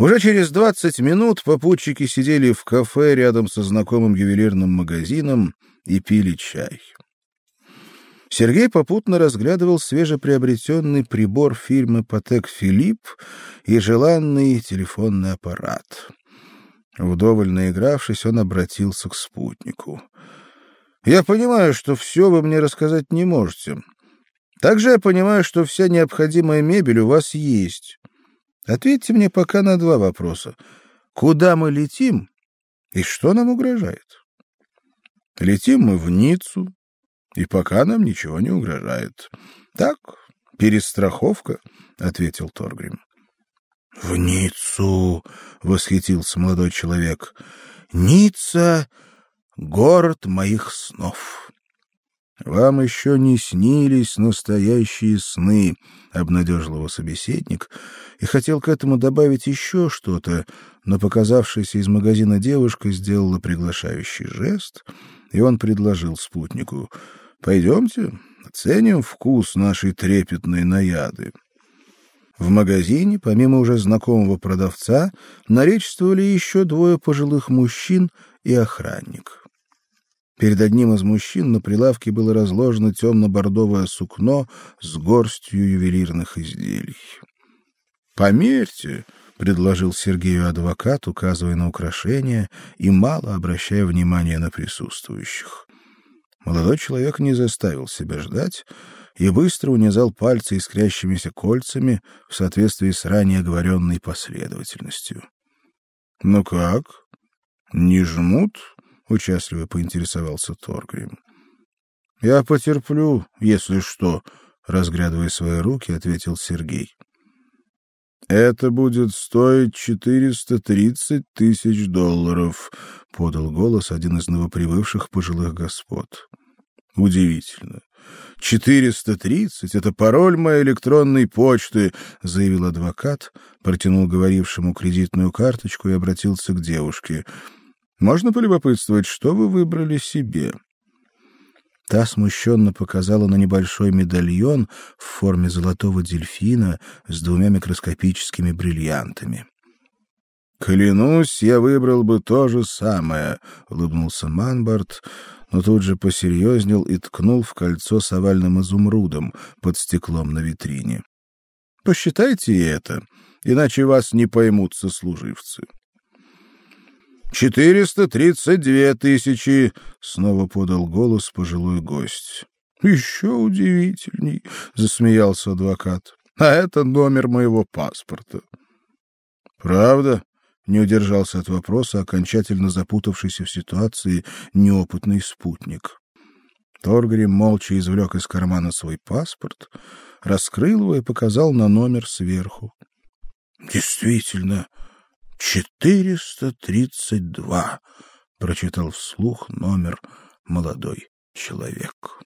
Уже через двадцать минут попутчики сидели в кафе рядом со знакомым ювелирным магазином и пили чай. Сергей попутно разглядывал свежеприобретенный прибор фирмы Патек Филипп и желанный телефонный аппарат. Вдоволь наигравшись, он обратился к спутнику. «Я понимаю, что все вы мне рассказать не можете. Также я понимаю, что вся необходимая мебель у вас есть. Ответьте мне пока на два вопроса. Куда мы летим и что нам угрожает?» «Летим мы в Ниццу, и пока нам ничего не угрожает. Так, перестраховка, ответил Торгрим. В Ниццу, восхитился молодой человек. Ницца город моих снов. Вам еще не снились настоящие сны, обнадежил его собеседник и хотел к этому добавить еще что-то, но показавшаяся из магазина девушка сделала приглашающий жест, и он предложил спутнику: Пойдемте, оценим вкус нашей трепетной наяды. В магазине, помимо уже знакомого продавца, наличествовали еще двое пожилых мужчин и охранник. Перед одним из мужчин на прилавке было разложено темно-бордовое сукно с горстью ювелирных изделий. «Померьте», — предложил Сергею адвокат, указывая на украшения и мало обращая внимания на присутствующих. Молодой человек не заставил себя ждать и быстро унизал пальцы искрящимися кольцами в соответствии с ранее оговоренной последовательностью. Ну как? Не жмут? Участливо поинтересовался Торгрим. Я потерплю, если что, разглядывая свои руки, ответил Сергей. Это будет стоить четыреста тридцать тысяч долларов, подал голос один из новоприбывших пожилых господ. Удивительно. Четыреста тридцать — это пароль моей электронной почты, заявил адвокат, протянул говорившему кредитную карточку и обратился к девушке. Можно полюбопытствовать, что вы выбрали себе? Та смущенно показала на небольшой медальон в форме золотого дельфина с двумя микроскопическими бриллиантами. Клянусь, я выбрал бы то же самое, улыбнулся Манбарт, но тут же посерьезнел и ткнул в кольцо с овальным изумрудом под стеклом на витрине. Посчитайте это, иначе вас не поймут сослуживцы. «Четыреста тридцать две тысячи!» — снова подал голос пожилой гость. «Еще удивительней!» — засмеялся адвокат. «А это номер моего паспорта». «Правда?» — не удержался от вопроса окончательно запутавшийся в ситуации неопытный спутник. Торгрим молча извлек из кармана свой паспорт, раскрыл его и показал на номер сверху. «Действительно!» Четыреста тридцать два, прочитал вслух номер молодой человек.